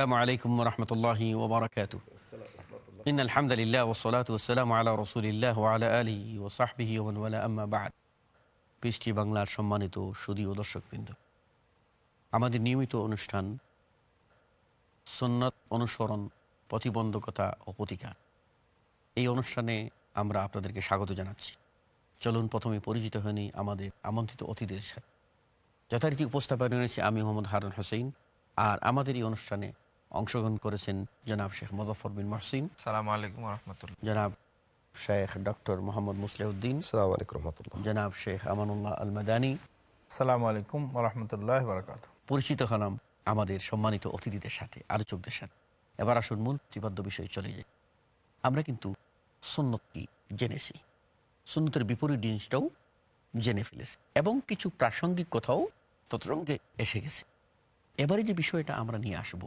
আসসালামু আলাইকুম রহমতুল্লাহি আলহামদুলিল্লাহ ওসলাত ওসালাম রসুলিল্লাহ আলা আলী ও সাহবিহি ওমনওয়ালা পৃষ্টি বাংলার সম্মানিত সুদী ও দর্শকবৃন্দ। আমাদের নিয়মিত অনুষ্ঠান সন্ন্যত অনুসরণ, প্রতিবন্ধকতা ও প্রতিকার। এই অনুষ্ঠানে আমরা আপনাদেরকে স্বাগত জানাচ্ছি। চলুন প্রথমে পরিচিত হয়নি আমাদের আমন্ত্রিত অতিথিদের সাথে। যথারীতি উপস্থাপনা রয়েছে আমি মোহাম্মদ হারুন হোসেন। আর আমাদের এই অনুষ্ঠানে অংশগ্রহণ করেছেন জনাব শেখ মুজফর বিন মহসিন। সালাম আলাইকুম রহমতুল্লাহ জনাব শেখ ডক্টর মোহাম্মদ মুসলিউদ্দিন। সালাম আলাইকুম রহমতুল্লাহ জনাব শেখ আমানুল্লাহ আল মাদানী সালাম আলাইকুম রহমতুল্লাহ বারকাত পরিচিত হলাম আমাদের সম্মানিত অতিথিদের সাথে আলোচকদের সাথে। এবার আসুন মূল প্রতিপাদ্য বিষয়ে চলে যাই। আমরা কিন্তু সুন্নত কি জেনেছি? সুন্নতের বিপরীত জিনিসটাও জেনে ফেলেছি এবং কিছু প্রাসঙ্গিক কথাও তৎসঙ্গে এসে গেছে। এবারে যে বিষয়টা আমরা নিয়ে আসব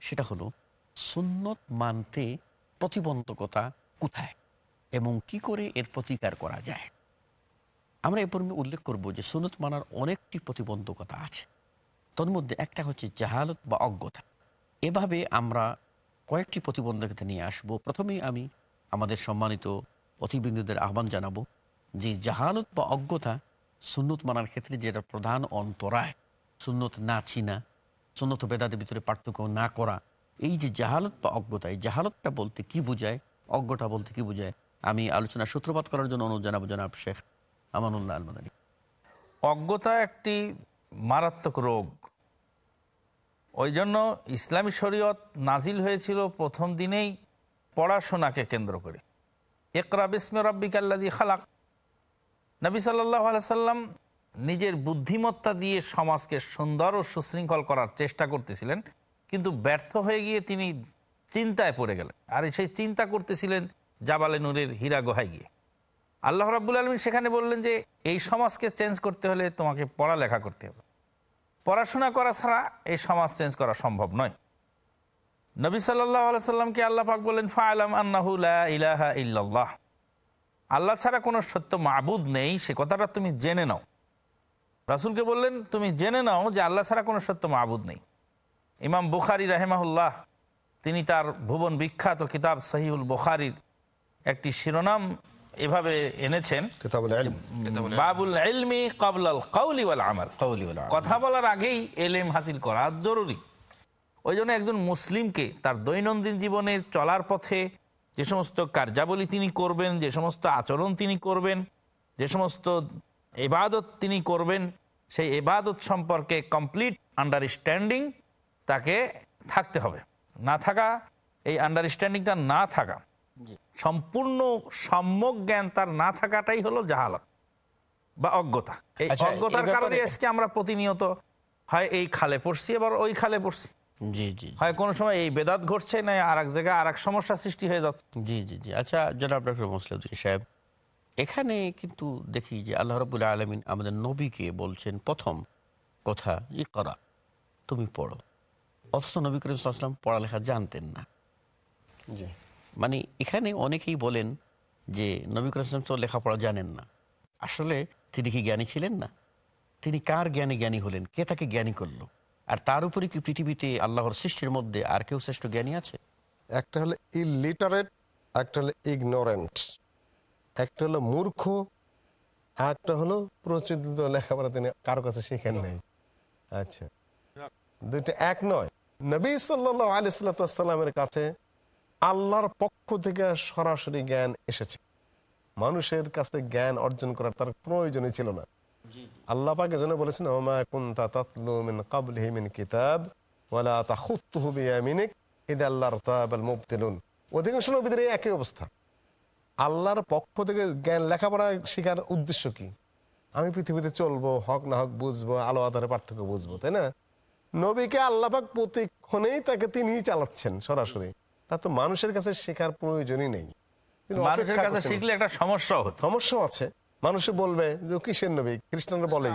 সেটা হলো, সুন্নত মানতে প্রতিবন্ধকতা কোথায় এবং কি করে এর প্রতিকার করা যায়? আমরা এ পূর্বে উল্লেখ করব যে সুন্নত মানার অনেকটি প্রতিবন্ধকতা আছে। তোর মধ্যে একটা হচ্ছে জাহালত বা অজ্ঞতা। এভাবে আমরা কয়েকটি প্রতিবন্ধকতা নিয়ে আসব। প্রথমেই আমি আমাদের সম্মানিত অতিবৃন্দদের আহ্বান জানাব যে জাহালত বা অজ্ঞতা সুন্নত মানার ক্ষেত্রে যেটা প্রধান অন্তরায়, সুন্নত না চিনা সুন্নত বেদাদের ভিতরে পার্থক্য না করা। এই যে জাহালত বা অজ্ঞতা, এই জাহালতটা বলতে কি বোঝায়? অজ্ঞতা বলতে কি বোঝায়? আমি আলোচনা সূত্রপাত করার জন্য অনুরোধ জানাব জনাব শেখ আমানুল্লাহ আলমাদানী। অজ্ঞতা একটি মারাত্মক রোগ। ওই জন্য ইসলামী শরীয়ত নাজিল হয়েছিল প্রথম দিনেই পড়াশোনাকে কেন্দ্র করে। একরা বিসমে রব্বিকাল্লাদি খালাক। নবী সাল্লাহ সাল্লাম নিজের বুদ্ধিমত্তা দিয়ে সমাজকে সুন্দর ও সুশৃঙ্খল করার চেষ্টা করতেছিলেন, কিন্তু ব্যর্থ হয়ে গিয়ে তিনি চিন্তায় পড়ে গেলেন। আর সেই চিন্তা করতেছিলেন জাবালে নূরের হীরা গোহায় গিয়ে। আল্লাহ রাবুল আলমী সেখানে বললেন যে, এই সমাজকে চেঞ্জ করতে হলে তোমাকে পড়ালেখা করতে হবে। পড়াশোনা করা ছাড়া এই সমাজ চেঞ্জ করা সম্ভব নয়। নবী সাল্লাহ সাল্লামকে আল্লাহ পাক বললেন ফায়ালাম আন্নাহুল্লাহ ইলাহা ইল্লাল্লাহ। আল্লাহ ছাড়া কোনো সত্য মাবুদ নেই, সে কথাটা তুমি জেনে নাও। রাসুলকে বললেন তুমি জেনে নাও যে আল্লাহ ছাড়া কোনো সত্য মাবুদ নেই। ইমাম বুখারি রাহেমাহুল্লাহ তিনি তার ভুবন বিখ্যাত কিতাব সহিউল বুখারির একটি শিরোনাম এভাবে এনেছেন। কিতাবুল বাবুল এলমি কাবলাল কাউলি আমার কথা বলার আগেই এলেম হাসিল করা জরুরি। ওই জন্য একজন মুসলিমকে তার দৈনন্দিন জীবনের চলার পথে যে সমস্ত কার্যাবলী তিনি করবেন যে সমস্ত আচরণ তিনি করবেন যে সমস্ত এবাদত তিনি করবেন সেই এবাদত সম্পর্কে কমপ্লিট আন্ডারস্ট্যান্ডিং তাকে থাকতে হবে। না থাকা এই আন্ডারস্ট্যান্ডিংটা না থাকা সম্পূর্ণ সম্যক জ্ঞান তার না থাকাটাই হলো জাহালত বা অজ্ঞতা। এই আচ্ছা, অজ্ঞতার কারণে আজকে আমরা প্রতিনিয়ত হয় এই খালে পড়ছি এবার ওই খালে পড়ছি। জি জি হয় কোনো সময় এই বেদাত ঘটছে না আর এক জায়গায় আর এক সমস্যা সৃষ্টি হয়ে যাচ্ছে। জি জি জি। আচ্ছা জনাব ডক্টর মুসলিউদ্দিন সাহেব এখানে কিন্তু দেখি যে আল্লাহ রবুল্লা আলমিন আমাদের নবীকে বলছেন প্রথম কথা ই করা তুমি পড়ো। অথচ নবী করিম সাল্লাম পড়ালেখা জানতেন না। মানে এখানে অনেকেই বলেন যে নবী করিম সাল্লাম তো লেখাপড়া জানেন না। আসলে তিনি কি জ্ঞানী ছিলেন না? তিনি কার জ্ঞানী জ্ঞানী হলেন? কে তাকে জ্ঞানী করল? আর তার উপরে কি পৃথিবীতে আল্লাহর সৃষ্টির মধ্যে আর কেউ শ্রেষ্ঠ জ্ঞানী আছে? একটা হলো ইলিটারেট একটা হলো ইগনোরেন্ট। একটা হলো মূর্খ আর একটা হলো প্রচলিত লেখাপড়া তিনি কারও কাছে শেখেন নাই। আচ্ছা। দুইটা এক নয়। নবী সাল্লাহ আলিসাল্লামের কাছে আল্লাহর পক্ষ থেকে সরাসরি জ্ঞান এসেছে। মানুষের কাছে জ্ঞান অর্জন করার তার প্রয়োজনই ছিল না। আল্লাহ পাক এজন্য বলেছেন ওমা কুনতা তাতলু মিন ক্বাবলিহি মিন কিতাব ওয়ালা আল্লাহর মুবতিলুন। অধিকাংশ নবীদের একই অবস্থা। আল্লাহর পক্ষ থেকে জ্ঞান লেখাপড়া শেখার উদ্দেশ্য কি? আমি পৃথিবীতে চলবো হক না হক বুঝব আলো আধারে পার্থক্য বুঝব তাই না? নবীকে আল্লাপাক প্রতিক্ষণেই তাকে তিনিই চালাচ্ছেন সরাসরি। তা তো মানুষের কাছে শেখার প্রয়োজনই নেই। মানুষের কাছে শিখলে একটা সমস্যা হতো। আছে। মানুষে বলবে যে ও কিসের নবী? খ্রিস্টানরা বলেই।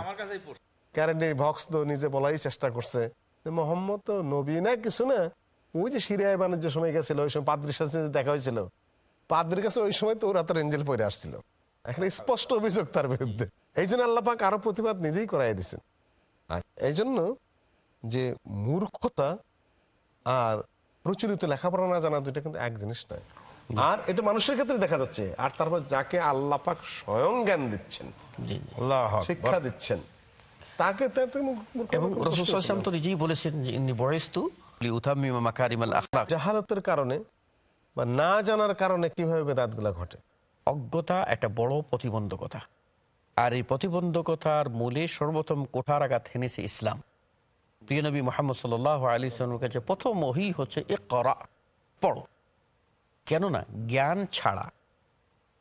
ক্যারেন্ডি ভক্স তো নিজে বলারই চেষ্টা করছে। মোহাম্মদ তো নবী না কিছু না? ওই যে সিরিয়ায় বাণিজ্য সময় গেছিল ওই সময় পাদ্রির সাথে দেখা হয়েছিল। পাদ্রির কাছে ওই সময় তো ওরা তো রেঞ্জেল পরে আসছিল। এখানে স্পষ্ট অভিযোগ তার বিরুদ্ধে। এই জন্য আল্লাহ পাক আরও প্রতিবাদ নিজেই করাই দিচ্ছেন এই জন্য যে মূর্খতা আর প্রচলিত লেখাপড়া না জানা দুইটা কিন্তু এক জিনিস নয়। আর এটা মানুষের ক্ষেত্রে দেখা যাচ্ছে। আর তারপর যাকে আল্লাহ পাক স্বয়ং জ্ঞান দিচ্ছেন জি আল্লাহ আকবার। শিক্ষা দিচ্ছেন তাকে এবং রসুল তো নিজেই বলেছেন যে বয়স্তু লিউতাম্মিমা জাহালতের কারণে বা না জানার কারণে কীভাবে বেদাতগুলা ঘটে? অজ্ঞতা একটা বড় প্রতিবন্ধকতা। আর এই প্রতিবন্ধকতার মূলে সর্বপ্রথম কোঠার আঘাত হেনেছে ইসলাম। প্রিয় নবী মোহাম্মদ সাল আলী কাছে প্রথম ওহি হচ্ছে এ করা পড়ো। কেননা জ্ঞান ছাড়া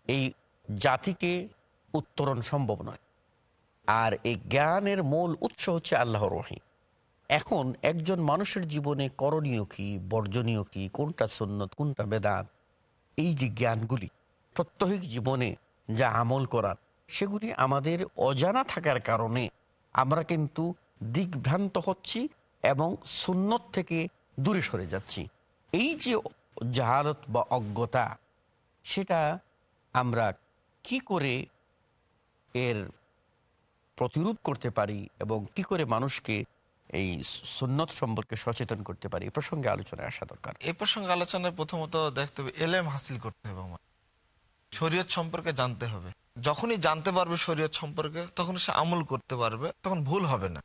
এই জাতিকে উত্তরণ সম্ভব নয়। আর এই জ্ঞানের মূল উৎস হচ্ছে আল্লাহর রহি এখন একজন মানুষের জীবনে করণীয় কি, বর্জনীয় কি, কোনটা সুন্নত, কোনটা বেদাত? এই যে জ্ঞানগুলি, প্রত্যহিক জীবনে যা আমল করার সেগুলি আমাদের অজানা থাকার কারণে আমরা কিন্তু দিকভ্রান্ত হচ্ছি এবং সুন্নত থেকে দূরে সরে যাচ্ছি। এই যে জাহালত বা অজ্ঞতা, সেটা আমরা কি করে এর প্রতিরোধ করতে পারি এবং কি করে মানুষকে এই সুন্নত সম্পর্কে সচেতন করতে পারি। এই প্রসঙ্গে আলোচনায় আসা দরকার। এই প্রসঙ্গে আলোচনায় প্রথমত দেখতে হবে, এলেম হাসিল করতে হবে আমার। শরীয়ত সম্পর্কে জানতে হবে। যখনই জানতে পারবে শরীয়ত সম্পর্কে, তখন সে আমল করতে পারবে, তখন ভুল হবে না।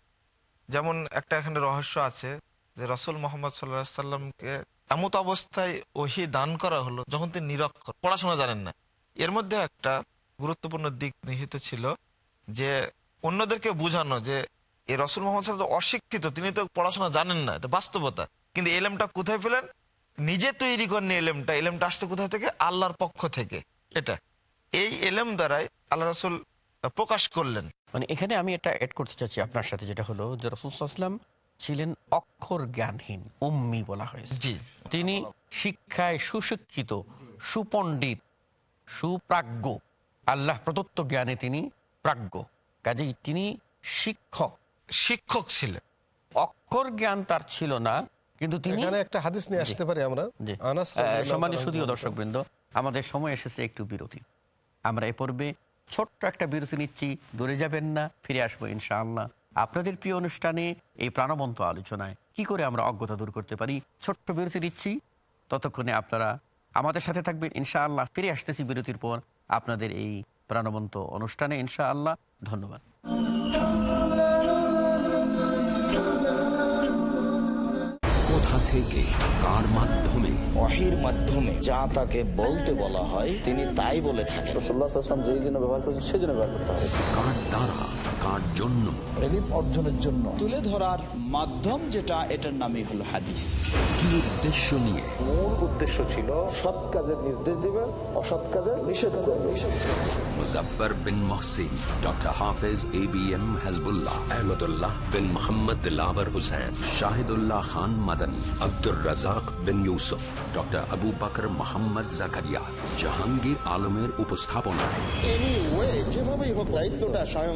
যেমন একটা এখানে রহস্য আছে যে রসুল মোহাম্মদ সাল্লাহ সাল্লামকে এমত অবস্থায় ওহি দান করা হলো যখন তিনি নিরক্ষর। পড়াশোনা জানেন না। এর মধ্যে একটা গুরুত্বপূর্ণ দিক নিহিত ছিল যে অন্যদেরকে বোঝানো যে এই রসুল মোহাম্মদ সাল্লাম অশিক্ষিত তিনি তো পড়াশোনা জানেন না এটা বাস্তবতা। কিন্তু এলেমটা কোথায় পেলেন? নিজে তৈরি করেন এলেমটা এলেমটা আসতে কোথায় থেকে? আল্লাহর পক্ষ থেকে এটা। এই এলেম দ্বারাই আল্লাহ রসুল প্রকাশ করলেন। মানে এখানে আমি এটা অ্যাড করতে চাচ্ছি আপনার সাথে যেটা হলো যে রসুলাম ছিলেন অক্ষর জ্ঞানহীন উম্মি বলা হয়েছে। জি। তিনি শিক্ষায় সুশিক্ষিত সুপণ্ডিত সুপ্রাজ্ঞ। আল্লাহ প্রদত্ত জ্ঞানে তিনি প্রাজ্ঞ। কাজেই তিনি শিক্ষক। শিক্ষক ছিলেন। অক্ষর জ্ঞান তার ছিল না কিন্তু তিনি একটা হাদিস নিয়ে আসতে পারি আমরা। সম্মানিত সুদীয় দর্শক বৃন্দ আমাদের সময় এসেছে একটু বিরতি। আমরা এ পর্বে ছোট্ট একটা বিরতি নিচ্ছি দূরে যাবেন না ফিরে আসব ইনশাআল্লাহ। আপনাদের প্রিয় অনুষ্ঠানে এই প্রাণবন্ত আলোচনায় কি করে আমরা অজ্ঞতা দূর করতে পারি ছোট্ট বিরতি নিচ্ছি। ততক্ষণে আপনারা আমাদের সাথে থাকবেন ইনশাআল্লাহ। ফিরে আসতেছি বিরতির পর আপনাদের এই প্রাণবন্ত অনুষ্ঠানে ইনশাআল্লাহ। ধন্যবাদ। থেকে কার মাধ্যমে? অহির মাধ্যমে যা তাকে বলতে বলা হয় তিনি তাই বলে থাকেন। রসুল্লাহাম যেই জন্য ব্যবহার করেছেন সেজন্য ব্যবহার করতে হবে কার দ্বারা? কার জন্য। অর্জনের জন্য। তুলে ধরার মাধ্যম যেটা এটার নামই হলো হাদিস। কি উদ্দেশ্য নিয়ে? মূল উদ্দেশ্য ছিল সৎ কাজের নির্দেশ দিবে অসৎ কাজের নিষেধ করবে। Muzaffar bin Mohsin doctor Hafez A B M Hasbullah Ahmadullah bin Mohammad Dilabar Hussain Shahidullah Khan Madani Abdur Razzak bin Yusuf doctor Abu Bakar Mohammad Zakaria. Jahangir আলমের উপস্থাপনায়। যেভাবেই হোক দায়িত্বটা স্বয়ং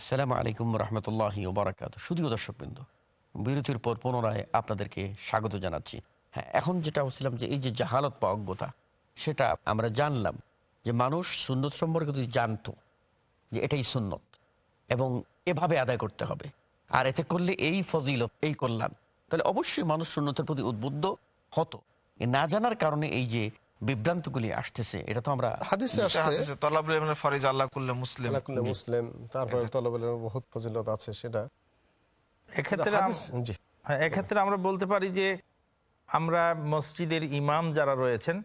আসসালামু আলাইকুম রহমতুল্লাহ ওবরাকাত। শুধুও দর্শকবৃন্দ, বিরতির পর পুনরায় আপনাদেরকে স্বাগত জানাচ্ছি। হ্যাঁ এখন যেটা বলছিলাম যে এই যে জাহালত বা অজ্ঞতা, সেটা আমরা জানলাম যে মানুষ সুন্নত সম্পর্কে যদি জানতো যে এটাই সুন্নত এবং এভাবে আদায় করতে হবে, আর এতে করলে এই ফজিলত, এই কল্যাণ, তাহলে অবশ্যই মানুষ সুন্নতের প্রতি উদ্বুদ্ধ হতো। না জানার কারণে এই যে বিভ্রান্তগুলি আসতেছে এটা তো আমরা হাদিসে আসছে। হাদিসে তলাবুল ইলমের ফরিজ আল্লাহ কুল্লে মুসলিম। আল্লাহ কুল্লে মুসলিম তারপরে তলবের বহুত ফজিলত আছে সেটা। এক্ষেত্রে জি। হ্যাঁ এক্ষেত্রে আমরা বলতে পারি যে আমরা মসজিদের ইমাম যারা রয়েছেন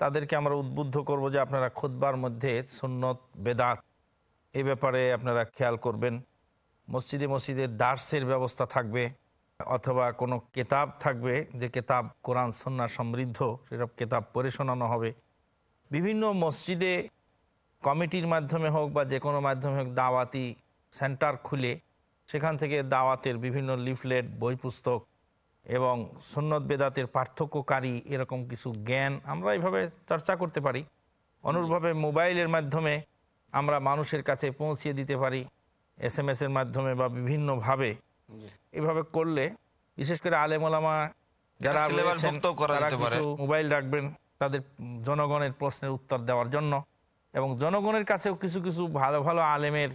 তাদেরকে আমরা উদ্বুদ্ধ করব যে আপনারা খুতবার মধ্যে সুন্নত বেদাত এ ব্যাপারে আপনারা খেয়াল করবেন। মসজিদে মসজিদে দার্সের ব্যবস্থা থাকবে। অথবা কোনো কেতাব থাকবে যে কেতাব কোরআন সন্না সমৃদ্ধ, সেসব কেতাব পড়ে শোনানো হবে। বিভিন্ন মসজিদে কমিটির মাধ্যমে হোক বা যে কোনো মাধ্যমে হোক দাওয়াতি সেন্টার খুলে সেখান থেকে দাওয়াতের বিভিন্ন লিফলেট বই পুস্তক এবং সুন্নত বেদাতের পার্থক্যকারী এরকম কিছু জ্ঞান আমরা এইভাবে চর্চা করতে পারি। অনুরূপভাবে মোবাইলের মাধ্যমে আমরা মানুষের কাছে পৌঁছিয়ে দিতে পারি। এস এর মাধ্যমে বা বিভিন্নভাবে এভাবে করলে বিশেষ করে আলেমোলামা যারা মোবাইল রাখবেন তাদের জনগণের প্রশ্নের উত্তর দেওয়ার জন্য। এবং জনগণের কাছেও কিছু কিছু ভালো ভালো আলেমের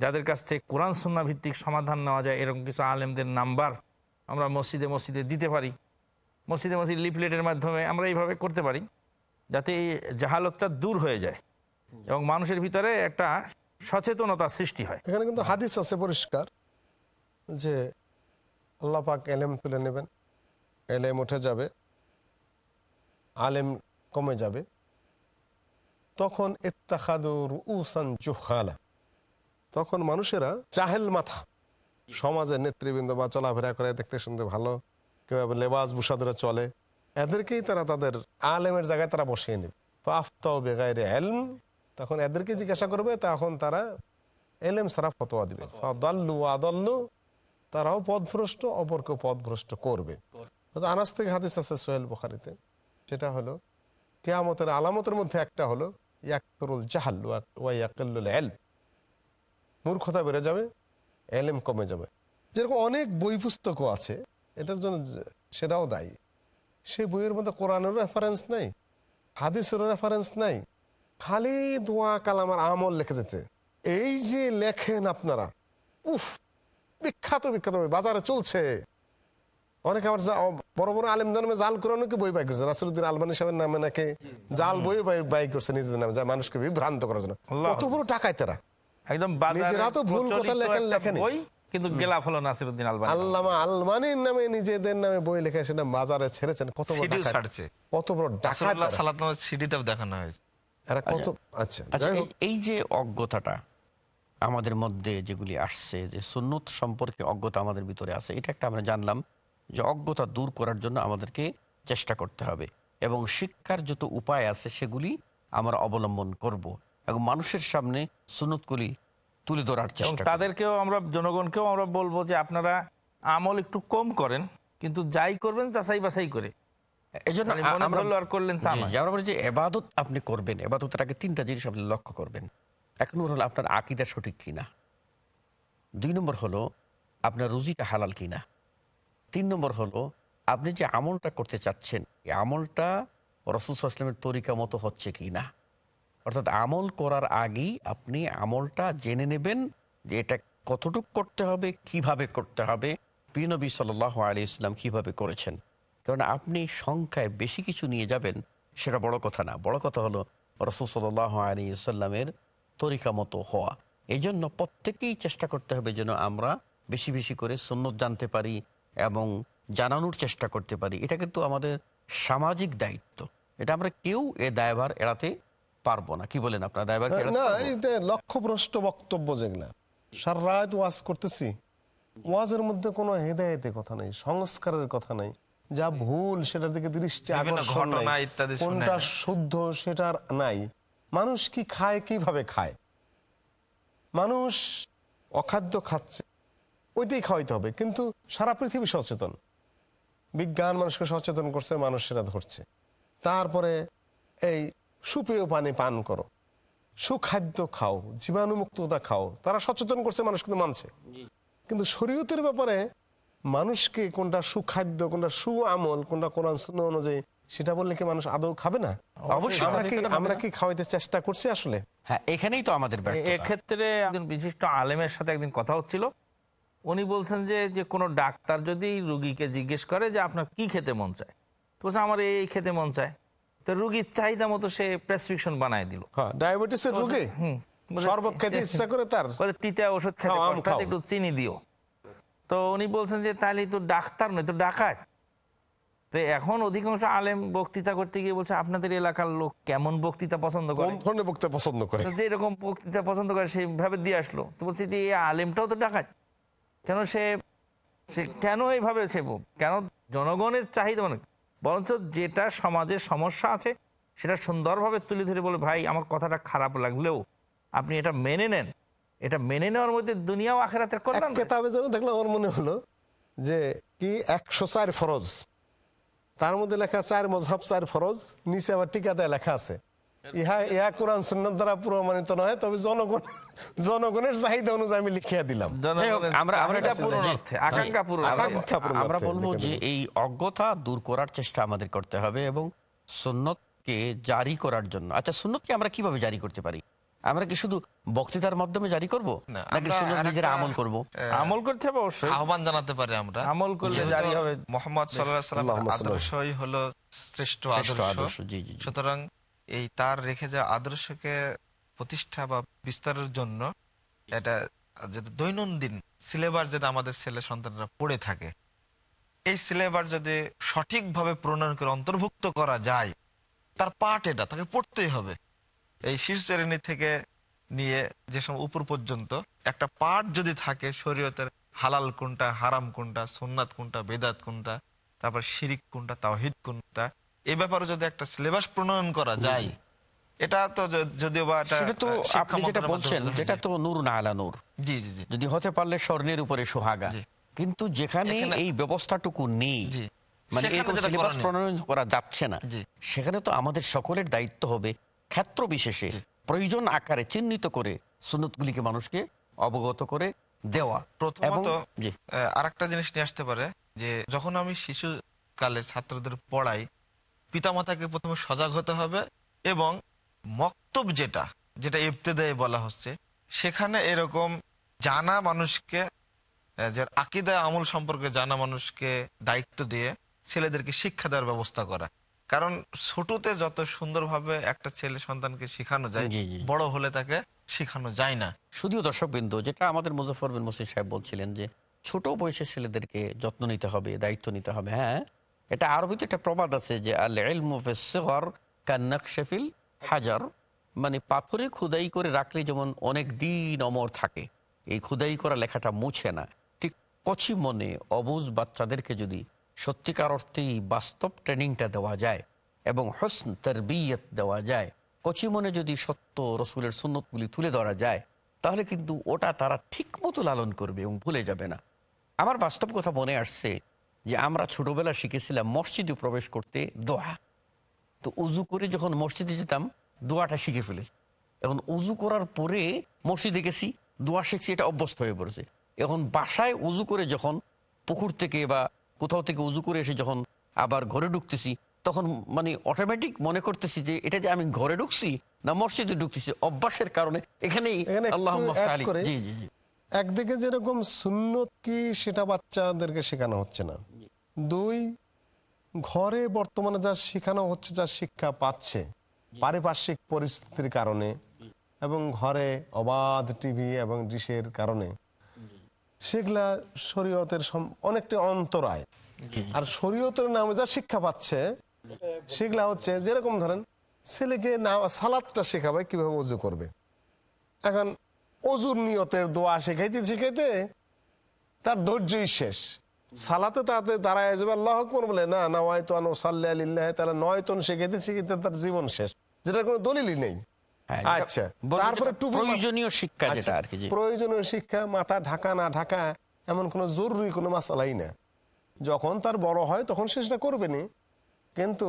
যাদের কাছ থেকে কোরআন সন্না ভিত্তিক সমাধান নেওয়া যায় এরকম কিছু আলেমদের নাম্বার আমরা মসজিদে মসজিদে দিতে পারি। মসজিদে মসজিদ লিফলেটের মাধ্যমে আমরা এইভাবে করতে পারি যাতে এই জাহালতটা দূর হয়ে যায় এবং মানুষের ভিতরে একটা সচেতনতা সৃষ্টি হয়। এখানে কিন্তু হাদিস আছে পরিষ্কার। যে আল্লাহ পাক এলেম তুলে নেবেন, এলেম উঠে যাবে, আলেম কমে যাবে। তখন ইত্তাখাদুর উসান তখন মানুষেরা চাহেল মাথা। সমাজের নেতৃবৃন্দ বা চলাফেরা করে দেখতে শুনতে ভালো কীভাবে লেবাস বুসা ধরে চলে। এদেরকেই তারা তাদের আলেমের জায়গায় তারা বসিয়ে নেবে। আফতাও বেগাইরে এলম তখন এদেরকে জিজ্ঞাসা করবে, তখন তারা এলেম সারা ফতোয়া দিবে। দাল্লু আদাল্লু তারাও পথভ্রষ্ট অপরকে পথভ্রষ্ট করবে। আনাস থেকে হাদিস আছে সোহেল বুখারিতে। সেটা হলো, কেয়ামতের আলামতের মধ্যে একটা হলো এল মূর্খতা বেড়ে যাবে এলেম কমে যাবে। যেরকম অনেক বই পুস্তকও আছে, এটার জন্য সেটাও দায়ী। সেই বইয়ের মধ্যে কোরআনের রেফারেন্স নাই, হাদিসের রেফারেন্স নাই, খালি দোয়া কালামার আমল লেখে যেতে। এই যে লেখেন আপনারা, উফ বিখ্যাত বিখ্যাত বই বাজারে চলছে। অনেকে আবার বড় বড় আলেম জন্মে জাল কোরআনকে বই বাই করছে। রাসুলুদ্দিন আলমানি সাহেবের নামে নাকি জাল বই বাই- বাই করছে নিজেদের নামে যা মানুষকে বিভ্রান্ত করার জন্য। কত বড় টাকায় তারা। একদম নিজেরা তো ভুল কথা লেখেন লেখেনি। বই কিন্তু গেলাফ হলো নাসিরুদ্দিন আলবানি আল্লামা আলমানির নামে নিজেদের নামে বই লেখা সেটা বাজারে ছেড়েছেন। কত বড় ছাড়ছে। কত বড় ডাকাত রাসূলুল্লাহ তারা। সিডিটাও দেখানো হয়েছে। এরা কত আচ্ছা আচ্ছা এই যে অজ্ঞতাটা আমাদের মধ্যে যেগুলি আসছে যে সুন্নত সম্পর্কে অজ্ঞতা আমাদের ভিতরে আছে এটা একটা আমরা জানলাম যে অজ্ঞতা দূর করার জন্য আমাদেরকে চেষ্টা করতে হবে এবং শিক্ষার যত উপায় আছে সেগুলি আমরা অবলম্বন করব এবং মানুষের সামনে সুন্নতগুলি তুলে ধরার চেষ্টা তাদেরকেও আমরা জনগণকেও আমরা বলব যে আপনারা আমল একটু কম করেন কিন্তু যাই করবেন যাচাই বাছাই করে। এই জন্য খালি আমরা করলেন তা। যে যে এবাদত আপনি করবেন এবাদতের আগে তিনটা জিনিস আপনি লক্ষ্য করবেন। এক নম্বর হলো আপনার আকিদা সঠিক কিনা? দুই নম্বর হলো, আপনার রুজিটা হালাল কিনা? তিন নম্বর হলো, আপনি যে আমলটা করতে চাচ্ছেন, এই আমলটা রসুল আসলামের তরিকা মতো হচ্ছে কি না অর্থাৎ আমল করার আগেই আপনি আমলটা জেনে নেবেন যে এটা কতটুক করতে হবে, কীভাবে করতে হবে। পিনবী সাল আলী ইসলাম কীভাবে করেছেন? কারণ আপনি সংখ্যায় বেশি কিছু নিয়ে যাবেন, সেটা বড় কথা না। বড় কথা হলো, রসুল সাল আলী সাল্লামের তরিকা মতো হওয়া। এই জন্য প্রত্যেকেই চেষ্টা করতে হবে যেন আমরা বেশি বেশি করে সুন্নত জানতে পারি এবং জানানোর চেষ্টা করতে পারি। এটা কিন্তু আমাদের সামাজিক দায়িত্ব। এটা আমরা কেউ এ দায়ভার এড়াতে পারব না। কি বলেন আপনার? দায়ভার না লক্ষ্যভ্রষ্ট বক্তব্য যেগুলা সারা রাত ওয়াজ করতেছি ওয়াজের মধ্যে কোনো হেদায়েতের কথা নেই সংস্কারের কথা নেই। যা ভুল সেটার দিকে দৃষ্টি আকর্ষণ ঘটনা নাই ইত্যাদি কোনটা শুদ্ধ সেটার নাই। মানুষ কি খায় কীভাবে খায়? মানুষ অখাদ্য খাচ্ছে ওইটাই খাওয়াইতে হবে। কিন্তু সারা পৃথিবী সচেতন। বিজ্ঞান মানুষকে সচেতন করছে মানুষ সেটা ধরছে। তারপরে এই সুপেয় পানি পান করো সুখাদ্য খাও জীবাণুমুক্ততা খাও। তারা সচেতন করছে মানুষ কিন্তু মানছে। কিন্তু শরীয়তের ব্যাপারে মানুষকে কোনটা সুখাদ্য কোনটা সু আমল কোনটা কোরআন অনুযায়ী সেটা বললে কি মানুষ আদৌ খাবে না? অবশ্যই। আমরা কি আমরা কি খাওয়াইতে চেষ্টা করছি আসলে? হ্যাঁ এখানেই তো আমাদের এক্ষেত্রে একজন বিশিষ্ট আলেমের সাথে একদিন কথা হচ্ছিল। উনি বলছেন যে যে কোনো ডাক্তার যদি রুগীকে জিজ্ঞেস করে যে আপনার কি খেতে মন চায়। তো বলছে আমার এই খেতে মন চায়। তো রুগীর চাহিদা মতো সে প্রেসক্রিপশন বানায় দিল। হ্যাঁ ডায়াবেটিসের রোগে? হুম। শরবত খেতে ইচ্ছা করে তার? বলে তিতা ওষুধ খেতে হয়। একটু চিনি দিও। তো উনি বলছেন যে তাহলে তো ডাক্তার নয় তো ডাকাত। তো এখন অধিকাংশ আলেম বক্তৃতা করতে গিয়ে বলছে আপনাদের এলাকার লোক কেমন বক্তৃতা পছন্দ করে? কোন ধরনের বক্তব্য পছন্দ করে? তো যেরকম বক্তৃতা পছন্দ করে সেইভাবে দিয়ে আসলো। তো বলছি যে এই আলেমটাও তো ডাকাত। কেন সে সে কেন এইভাবে সে কেন জনগণের চাহিদা মানে বরঞ্চ যেটা সমাজের সমস্যা আছে সেটা সুন্দরভাবে তুলে ধরে বলে ভাই আমার কথাটা খারাপ লাগলেও আপনি এটা মেনে নেন। এটা মেনে নেওয়ার মধ্যে দুনিয়াও আখেরাতের কল্যাণ রয়েছে। কেতাবে যেন দেখলাম আমার মনে হলো যে কি একশো চার ফরজ তার মধ্যে লেখা চার মজহাব চার ফরজ নিচে আবার টিকাতে লেখা আছে। ইহা ইহা কোরআন সুন্নাত দ্বারা প্রমাণিত নয় তবে জনগণ জনগণের চাহিদা অনুযায়ী আমি লিখিয়া দিলাম। আমরা আমরা এটা পূরণ অর্থে, আকাঙ্ক্ষা পূরণ আমরা- আকাঙ্ক্ষা পূরণ আমরা বলব যে এই অজ্ঞতা দূর করার চেষ্টা আমাদের করতে হবে এবং সুন্নতকে জারি করার জন্য। আচ্ছা সুন্নতকে আমরা কীভাবে জারি করতে পারি? আমরা কি শুধু বক্তৃতার মাধ্যমে জারি করব? নাকি আমরা নিজেরা আমল করব? আমল করতে হবে অবশ্যই। আহ্বান জানাতে পারি আমরা। আমল করলে জারি হবে। মোহাম্মদ আদর্শই হলো শ্রেষ্ঠ আদর্শ। সুতরাং এই তার রেখে যাওয়া আদর্শকে প্রতিষ্ঠা বা বিস্তারের জন্য এটা যেটা দৈনন্দিন সিলেবাস যেটা আমাদের ছেলে সন্তানরা পড়ে থাকে এই সিলেবাস যদি সঠিকভাবে প্রণয়ন করে অন্তর্ভুক্ত করা যায় তার পাঠ এটা তাকে পড়তেই হবে। এই শীর্ষ শ্রেণি থেকে নিয়ে যে সময় উপর পর্যন্ত একটা পাঠ যদি থাকে শরীয়তের হালাল কোনটা হারাম কোনটা সুন্নাত কোনটা বেদাত কোনটা তারপর শিরিক কোনটা তাওহিদ কোনটা এই ব্যাপারে যদি একটা সিলেবাস প্রণয়ন করা যায় এটা তো যদিও বা সেটা তো আপনি যেটা বলছেন যেটা তো নূর না আলা নূর। জি জি জি। যদি হতে পারলে স্বর্ণের উপরে সোহাগা। জি। কিন্তু যেখানে এই ব্যবস্থাটুকু নেই জি। মানে এরকম সিলেবাস প্রণয়ন করা যাচ্ছে না। জি। সেখানে তো আমাদের সকলের দায়িত্ব হবে ক্ষেত্র বিশেষে প্রয়োজন আকারে চিহ্নিত করে সুন্নতগুলিকে মানুষকে অবগত করে দেওয়া। প্রথমত এবং- আর একটা জিনিস নিয়ে আসতে পারে যে যখন আমি শিশু কালে ছাত্রদের পড়াই পিতামাতাকে প্রথমে সজাগ হতে হবে এবং মক্তব যেটা যেটা ইবতেদায় বলা হচ্ছে সেখানে এরকম জানা মানুষকে যে আকিদা আমল সম্পর্কে জানা মানুষকে দায়িত্ব দিয়ে ছেলেদেরকে শিক্ষা দেওয়ার ব্যবস্থা করা। কারণ ছোটতে যত সুন্দরভাবে একটা ছেলে সন্তানকে শেখানো যায়। বড় হলে তাকে শেখানো যায় না। শুধু দর্শক বিন্দু যেটা আমাদের মুজফর বিন মুসিদ সাহেব বলছিলেন যে ছোট বয়সের ছেলেদেরকে যত্ন নিতে হবে দায়িত্ব নিতে হবে হ্যাঁ? এটা আরবিতে একটা প্রবাদ আছে যে আল কান্নাকশেফিল হাজার। মানে পাথরে খুদাই করে রাখলে যেমন অনেক দিন অমর থাকে এই খুদাই করা লেখাটা মুছে না। ঠিক কচি মনে অবুজ বাচ্চাদেরকে যদি সত্যিকার অর্থেই বাস্তব ট্রেনিংটা দেওয়া যায় এবং হসন তরবিয়ত দেওয়া যায়। কচি মনে যদি সত্য রসুলের সুন্নতগুলি তুলে ধরা যায়, তাহলে কিন্তু ওটা তারা ঠিক মতো লালন করবে এবং ভুলে যাবে না। আমার বাস্তব কথা মনে আসছে যে আমরা ছোটবেলা শিখেছিলাম মসজিদে প্রবেশ করতে দোয়া। তো উজু করে যখন মসজিদে যেতাম, দোয়াটা শিখে ফেলেছি। এখন উজু করার পরে মসজিদে গেছি, দোয়া শিখছি, এটা অভ্যস্ত হয়ে পড়েছে। এখন বাসায় উজু করে যখন পুকুর থেকে বা কোথাও থেকে উজু করে এসে যখন আবার ঘরে ঢুকতেছি তখন মানে অটোমেটিক মনে করতেছি যে এটা যে আমি ঘরে ঢুকছি না মসজিদে ঢুকতেছি অভ্যাসের কারণে এখানেই আল্লাহ জি জি জি। একদিকে যেরকম সুন্নত কি সেটা বাচ্চাদেরকে শেখানো হচ্ছে না। দুই ঘরে বর্তমানে যা শেখানো হচ্ছে যা শিক্ষা পাচ্ছে পারিপার্শ্বিক পরিস্থিতির কারণে এবং ঘরে অবাধ টিভি এবং ডিশের কারণে সেগুলা শরীয়তের সম- অনেকটা অন্তরায়। আর শরীয়তের নামে যা শিক্ষা পাচ্ছে সেগুলা হচ্ছে যেরকম ধরেন ছেলেকে না সালাদটা শেখাবে কীভাবে উজু করবে। এখন অজুর নিয়তের দোয়া শেখাইতে শেখাইতে তার ধৈর্যই শেষ। সালাতে তাতে দাঁড়ায় যাবে আল্লাহ আকবর বলে না না ওয়াই তো আনো সাল্লাহ তাহলে নয় তন শেখাইতে শেখাইতে তার জীবন শেষ। যেটা কোনো দলিলই নেই। আচ্ছা। তারপরে টুপি প্রয়োজনীয় শিক্ষা আচ্ছা, যেটা আর কি প্রয়োজনীয় শিক্ষা মাথা ঢাকা না ঢাকা এমন কোনো জরুরি কোনো মাসালাই না। যখন তার বড় হয় তখন সে সেটা করবে নি। কিন্তু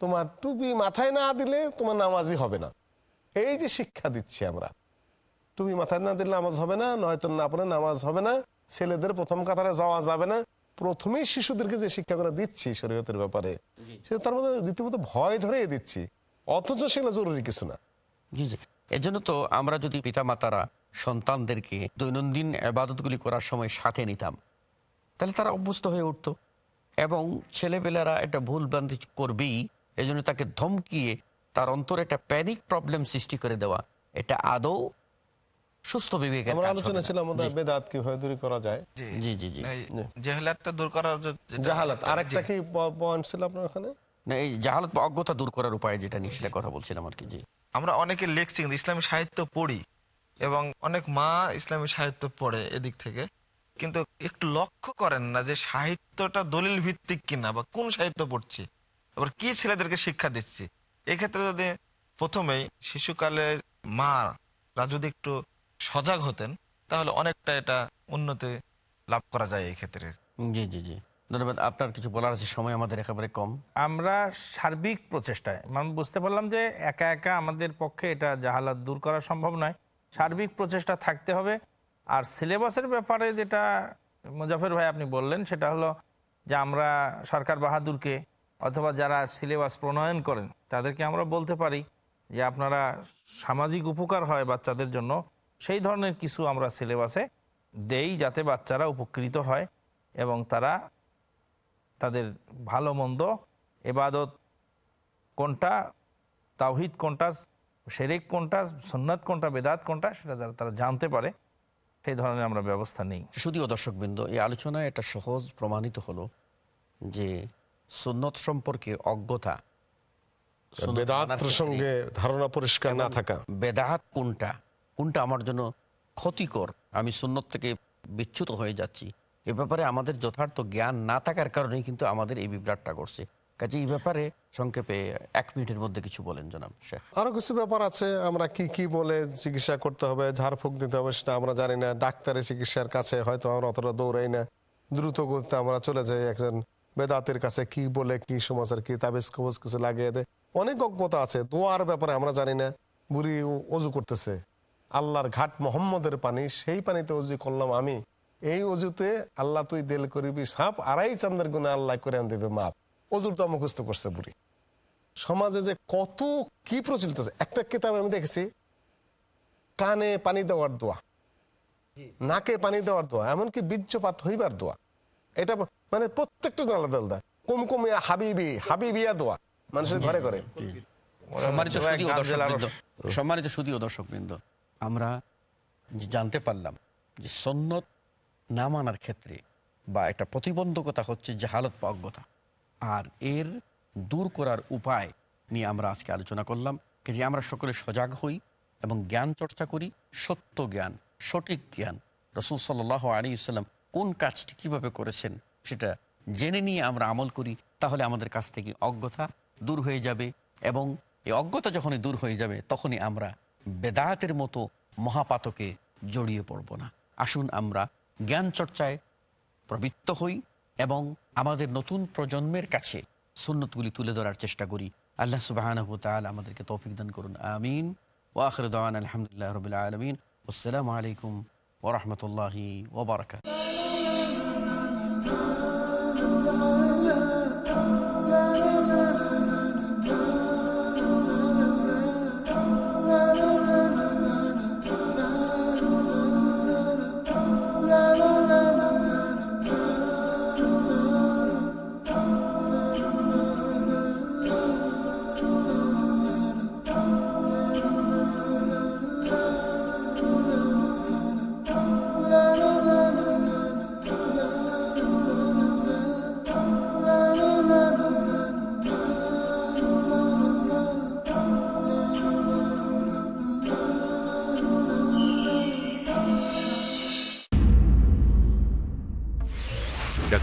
তোমার টুপি মাথায় না দিলে তোমার নামাজই হবে না। এই যে শিক্ষা দিচ্ছি আমরা টুপি মাথায় না দিলে নামাজ হবে না নয়তো না পড়ে নামাজ হবে না ছেলেদের প্রথম কাতারে যাওয়া যাবে না। প্রথমেই শিশুদেরকে যে শিক্ষা করে দিচ্ছি শরীয়তের ব্যাপারে সেটা তার মধ্যে রীতিমতো ভয় ধরেই দিচ্ছি। অথচ সেগুলো জরুরি কিছু না। জি জি। এজন্য তো আমরা যদি পিতামাতারা সন্তানদেরকে দৈনন্দিন আবাদতগুলি করার সময় সাথে নিতাম তাহলে তারা অভ্যস্ত হয়ে উঠতো। এবং ছেলেপেলেরা একটা ভুল ভ্রান্তি করবেই এজন্য তাকে ধমকিয়ে তার অন্তরে একটা প্যানিক প্রবলেম সৃষ্টি করে দেওয়া এটা আদৌ সুস্থ আমরা আলোচনা ছিল আমাদের জি, বেদাত কীভাবে দূর করা যায়। জি জি জি এই দূর করার জাহালাত আরেকটা কি পয়েন্ট ছিল আপনার ওখানে? না এই জাহালত বা অজ্ঞতা দূর করার উপায় যেটা নিয়ে সেটা কথা বলছিলাম আর কি জি। আমরা অনেকে লেখছি কিন্তু ইসলামী সাহিত্য পড়ি এবং অনেক মা ইসলামী সাহিত্য পড়ে এদিক থেকে। কিন্তু একটু লক্ষ্য করেন না যে সাহিত্যটা দলিল ভিত্তিক কিনা বা কোন সাহিত্য পড়ছি আবার কি ছেলেদেরকে শিক্ষা দিচ্ছি। এক্ষেত্রে যদি প্রথমেই শিশুকালে মারা যদি একটু সজাগ হতেন তাহলে অনেকটা এটা উন্নতি লাভ করা যায় এই ক্ষেত্রে জি জি জি। ধন্যবাদ। আপনার কিছু বলার আছে? সময় আমাদের একেবারে কম। আমরা সার্বিক প্রচেষ্টায় মানে বুঝতে পারলাম যে একা একা আমাদের পক্ষে এটা জাহালাত দূর করা সম্ভব নয়। সার্বিক প্রচেষ্টা থাকতে হবে। আর সিলেবাসের ব্যাপারে যেটা মুজাফর ভাই আপনি বললেন, সেটা হলো যে আমরা সরকার বাহাদুরকে অথবা যারা সিলেবাস প্রণয়ন করেন, তাদেরকে আমরা বলতে পারি যে আপনারা সামাজিক উপকার হয় বাচ্চাদের জন্য, সেই ধরনের কিছু আমরা সিলেবাসে দেই যাতে বাচ্চারা উপকৃত হয় এবং তারা তাদের ভালো মন্দ এবাদত কোনটা তাওহিদ কোনটা শেরেক কোনটা সুন্নাত কোনটা বেদাত কোনটা সেটা যারা তারা জানতে পারে সেই ধরনের আমরা ব্যবস্থা নিই। শুধুও দর্শকবৃন্দ এই আলোচনায় একটা সহজ প্রমাণিত হলো যে সুন্নত সম্পর্কে অজ্ঞতা বেদাত প্রসঙ্গে ধারণা পরিষ্কার না থাকা। বেদাহাত কোনটা কোনটা আমার জন্য ক্ষতিকর আমি সুন্নত থেকে বিচ্যুত হয়ে যাচ্ছি এ ব্যাপারে আমাদের যথার্থ জ্ঞান না থাকার কারণেই কিন্তু আমাদের এই বিভ্রাটটা করছে কাজে এই ব্যাপারে সংক্ষেপে এক মিনিটের মধ্যে কিছু বলেন, জনাব আরও কিছু ব্যাপার আছে, আমরা কি কি বলে চিকিৎসা করতে হবে, ঝাড়ফুঁক দিতে হবে সেটা আমরা জানি না, ডাক্তারের চিকিৎসার কাছে হয়তো আমরা অতটা দৌড়াই না। দ্রুত গতিতে আমরা চলে যাই একজন বেদাতের কাছে, কি বলে, কি সমাজের কি তাবিজ কবজ কিছু লাগিয়ে দেয়। অনেক অজ্ঞতা আছে, দোয়ার ব্যাপারে আমরা জানি না, বুড়ি অজু করতেছে। আল্লাহর ঘাট মোহাম্মদের পানি, সেই পানিতে অজু করলাম আমি। এই অজুতে আল্লাহ তুই দেল করিবি সাপ আড়াই চান্দের গুণে আল্লাহ করে আন দেবে মাপ। অজুর তো মুখস্থ করছে বুড়ি। সমাজে যে কত কি প্রচলিত আছে একটা কিতাব আমি দেখেছি কানে পানি দেওয়ার দোয়া। নাকে পানি দেওয়ার দোয়া এমনকি বীর্যপাত হইবার দোয়া। এটা মানে প্রত্যেকটা জন আলাদা আলাদা। কুমকুমিয়া হাবিবি হাবিবিয়া দোয়া। মানুষের ঘরে ঘরে। সম্মানিত সুদীয় দর্শক বৃন্দ সম্মানিত সুদীয় দর্শক আমরা জানতে পারলাম যে সন্ন্যত না মানার ক্ষেত্রে বা একটা প্রতিবন্ধকতা হচ্ছে জাহালত বা অজ্ঞতা। আর এর দূর করার উপায় নিয়ে আমরা আজকে আলোচনা করলাম যে আমরা সকলে সজাগ হই এবং জ্ঞান চর্চা করি, সত্য জ্ঞান, সঠিক জ্ঞান। রসুল সাল্লাহ আলী সাল্লাম কোন কাজটি কীভাবে করেছেন সেটা জেনে নিয়ে আমরা আমল করি, তাহলে আমাদের কাছ থেকে অজ্ঞতা দূর হয়ে যাবে এবং এই অজ্ঞতা যখনই দূর হয়ে যাবে, তখনই আমরা বেদায়াতের মতো মহাপাতকে জড়িয়ে পড়ব না। আসুন আমরা জ্ঞান চর্চায় প্রবৃত্ত হই এবং আমাদের নতুন প্রজন্মের কাছে সুন্নতগুলি তুলে ধরার চেষ্টা করি। আল্লাহ সুবাহ আমাদেরকে তৌফিক দান করুন। আমিন। ওয়াখর দাওয়ান আলহামদুলিল্লাহ রবিল আলমিন। আসসালামু আলাইকুম ওরহমতুল্লাহি ওবরাকাত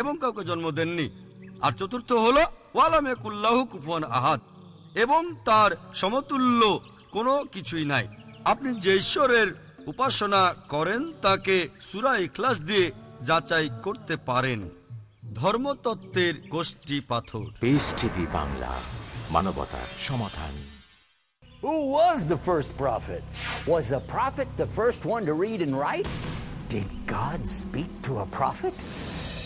এবং কাউকে জন্ম দেননি আর চতুর্থ হল ওয়ালাম একুল্লাহ কুফুয়ান আহাদ এবং তার সমতুল্য কোনো কিছুই নাই আপনি যে ঈশ্বরের উপাসনা করেন তাকে সুরা ইখলাস দিয়ে যাচাই করতে পারেন ধর্মতত্ত্বের গোষ্ঠী পাথর পেস টিভি বাংলা মানবতার সমাধান Who was the first prophet? Was a prophet the first one to read and write? Did God speak to a prophet?